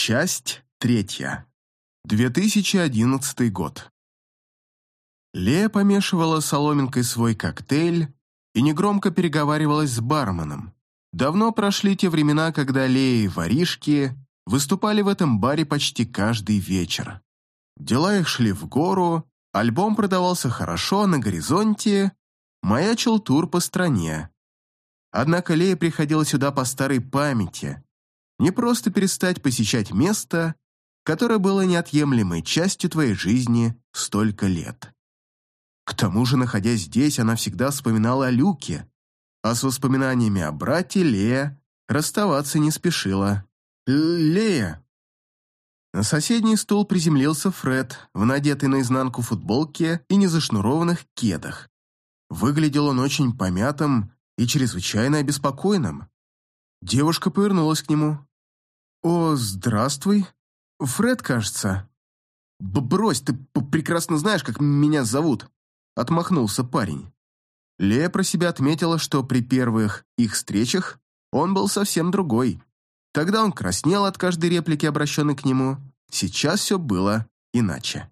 Часть третья. 2011 год. Лея помешивала соломинкой свой коктейль и негромко переговаривалась с барменом. Давно прошли те времена, когда Лея и воришки выступали в этом баре почти каждый вечер. Дела их шли в гору, альбом продавался хорошо, а на горизонте маячил тур по стране. Однако Лея приходила сюда по старой памяти, не просто перестать посещать место, которое было неотъемлемой частью твоей жизни столько лет. К тому же, находясь здесь, она всегда вспоминала о Люке, а с воспоминаниями о брате Лея расставаться не спешила. «Лея!» На соседний стул приземлился Фред в надетой наизнанку футболке и незашнурованных кедах. Выглядел он очень помятым и чрезвычайно обеспокоенным. Девушка повернулась к нему. «О, здравствуй. Фред, кажется». Б «Брось, ты прекрасно знаешь, как меня зовут», — отмахнулся парень. Лея про себя отметила, что при первых их встречах он был совсем другой. Тогда он краснел от каждой реплики, обращенной к нему. Сейчас все было иначе.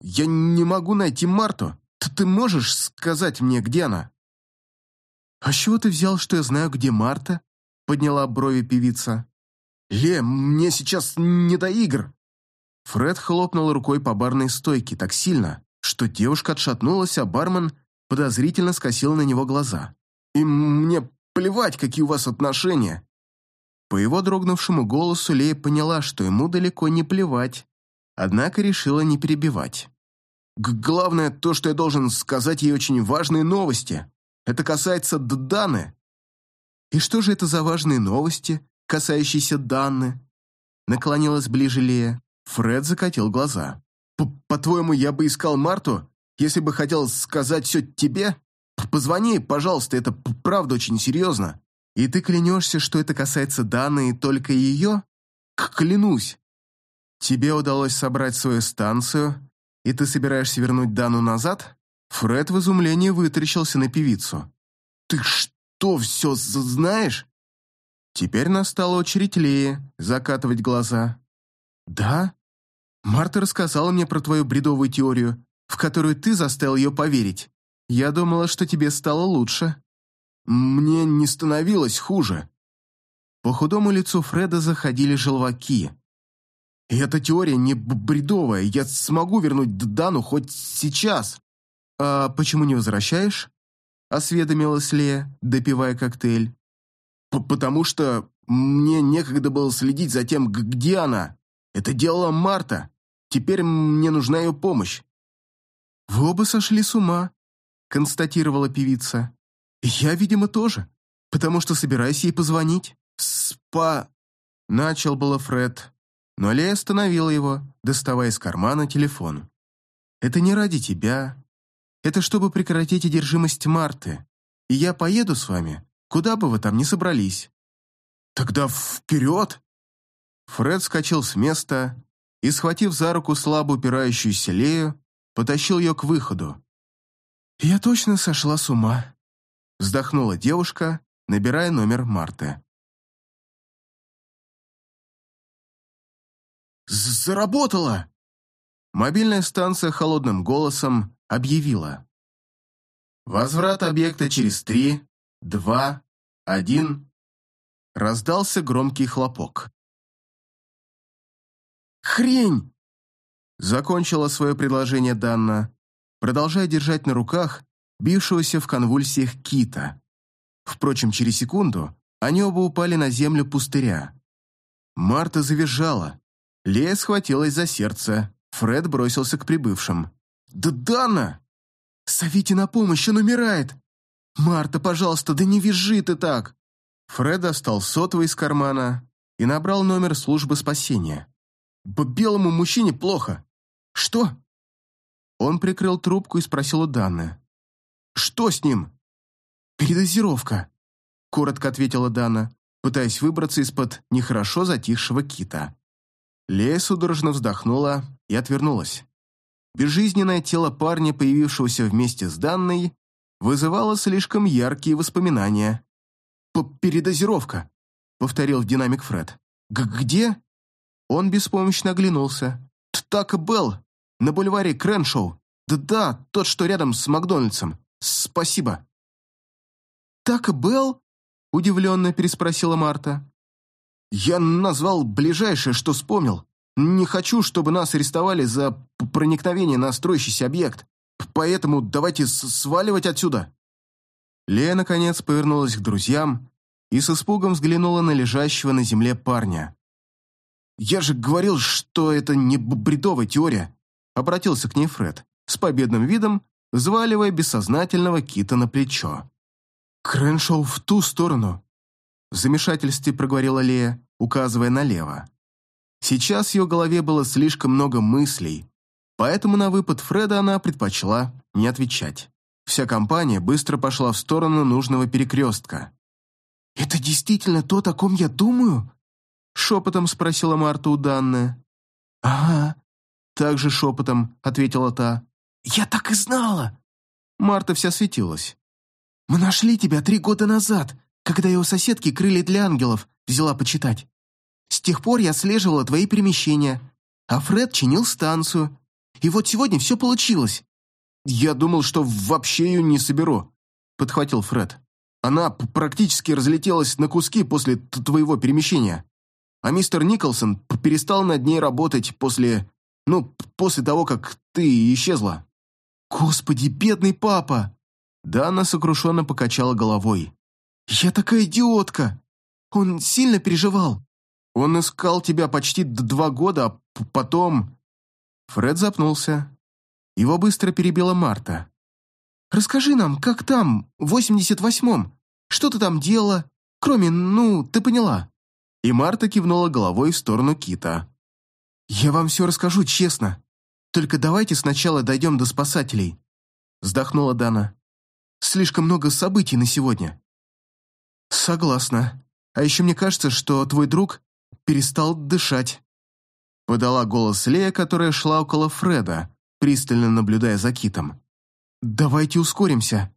«Я не могу найти Марту. Ты, можешь сказать мне, где она?» «А чего ты взял, что я знаю, где Марта?» — подняла брови певица. «Ле, мне сейчас не до игр!» Фред хлопнул рукой по барной стойке так сильно, что девушка отшатнулась, а бармен подозрительно скосил на него глаза. «И мне плевать, какие у вас отношения!» По его дрогнувшему голосу Лея поняла, что ему далеко не плевать, однако решила не перебивать. «Главное то, что я должен сказать ей очень важные новости. Это касается Даны». «И что же это за важные новости?» Касающийся Данны. Наклонилась ближе Лея. Фред закатил глаза. «По-твоему, я бы искал Марту, если бы хотел сказать все тебе? Позвони, пожалуйста, это правда очень серьезно. И ты клянешься, что это касается Даны и только ее? Клянусь. Тебе удалось собрать свою станцию, и ты собираешься вернуть Дану назад?» Фред в изумлении вытаращился на певицу. «Ты что, все знаешь?» Теперь настала очередь Леи закатывать глаза. «Да? Марта рассказала мне про твою бредовую теорию, в которую ты заставил ее поверить. Я думала, что тебе стало лучше». «Мне не становилось хуже». По худому лицу Фреда заходили желваки. И «Эта теория не бредовая, я смогу вернуть Дану хоть сейчас». «А почему не возвращаешь?» — осведомилась Лея, допивая коктейль потому что мне некогда было следить за тем, где она. Это делала Марта. Теперь мне нужна ее помощь». «Вы оба сошли с ума», — констатировала певица. «Я, видимо, тоже, потому что собираюсь ей позвонить». «Спа...» — начал было Фред, но Лея остановила его, доставая из кармана телефон. «Это не ради тебя. Это чтобы прекратить одержимость Марты. И я поеду с вами, Куда бы вы там ни собрались?» «Тогда вперед!» Фред скачал с места и, схватив за руку слабо упирающуюся Лею, потащил ее к выходу. «Я точно сошла с ума», — вздохнула девушка, набирая номер Марты. «Заработала!» Мобильная станция холодным голосом объявила. «Возврат объекта через три, два, один...» Раздался громкий хлопок. «Хрень!» Закончила свое предложение Данна, продолжая держать на руках бившегося в конвульсиях кита. Впрочем, через секунду они оба упали на землю пустыря. Марта завизжала. Лея схватилась за сердце. Фред бросился к прибывшим. «Да Данна! Зовите на помощь, он умирает!» «Марта, пожалуйста, да не визжи ты так!» Фред достал сотовый из кармана и набрал номер службы спасения. «По белому мужчине плохо». «Что?» Он прикрыл трубку и спросил у Данны. «Что с ним?» «Передозировка», — коротко ответила Дана, пытаясь выбраться из-под нехорошо затихшего кита. Лея судорожно вздохнула и отвернулась. Безжизненное тело парня, появившегося вместе с Данной, вызывало слишком яркие воспоминания. «Передозировка», — повторил динамик Фред. «Где?» Он беспомощно оглянулся. «Так, Белл, на бульваре Креншоу. Да-да, тот, что рядом с Макдональдсом. Спасибо». «Так, Белл?» – удивленно переспросила Марта. «Я назвал ближайшее, что вспомнил. Не хочу, чтобы нас арестовали за проникновение на строящийся объект, поэтому давайте сваливать отсюда». Лея, наконец, повернулась к друзьям и с испугом взглянула на лежащего на земле парня. «Я же говорил, что это не бредовая теория», — обратился к ней Фред, с победным видом, взваливая бессознательного кита на плечо. «Крэншоу в ту сторону», — в замешательстве проговорила Лея, указывая налево. Сейчас в ее голове было слишком много мыслей, поэтому на выпад Фреда она предпочла не отвечать. Вся компания быстро пошла в сторону нужного перекрестка. «Это действительно то, о ком я думаю?» Шепотом спросила Марта у Данны. «Ага», также шепотом ответила та. «Я так и знала!» Марта вся светилась. «Мы нашли тебя три года назад, когда его соседки крыли для ангелов, взяла почитать. С тех пор я слеживала твои перемещения, а Фред чинил станцию. И вот сегодня все получилось». «Я думал, что вообще ее не соберу», — подхватил Фред. «Она практически разлетелась на куски после твоего перемещения а мистер Николсон перестал над ней работать после... Ну, после того, как ты исчезла». «Господи, бедный папа!» Дана сокрушенно покачала головой. «Я такая идиотка! Он сильно переживал. Он искал тебя почти два года, а потом...» Фред запнулся. Его быстро перебила Марта. «Расскажи нам, как там, в 88-м? Что ты там делала? Кроме, ну, ты поняла». И Марта кивнула головой в сторону Кита. «Я вам все расскажу честно. Только давайте сначала дойдем до спасателей», вздохнула Дана. «Слишком много событий на сегодня». «Согласна. А еще мне кажется, что твой друг перестал дышать». Подала голос Лея, которая шла около Фреда, пристально наблюдая за Китом. «Давайте ускоримся».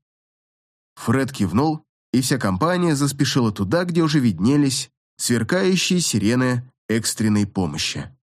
Фред кивнул, и вся компания заспешила туда, где уже виднелись сверкающие сирены экстренной помощи.